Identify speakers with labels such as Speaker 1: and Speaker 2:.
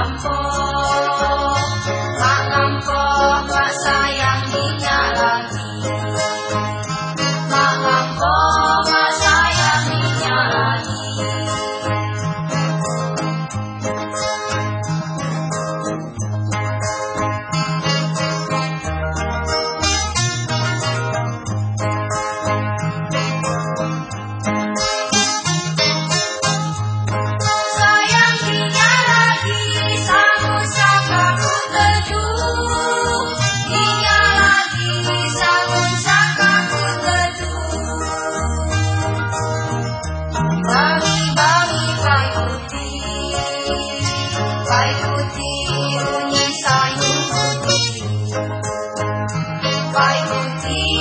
Speaker 1: not fall. I can see.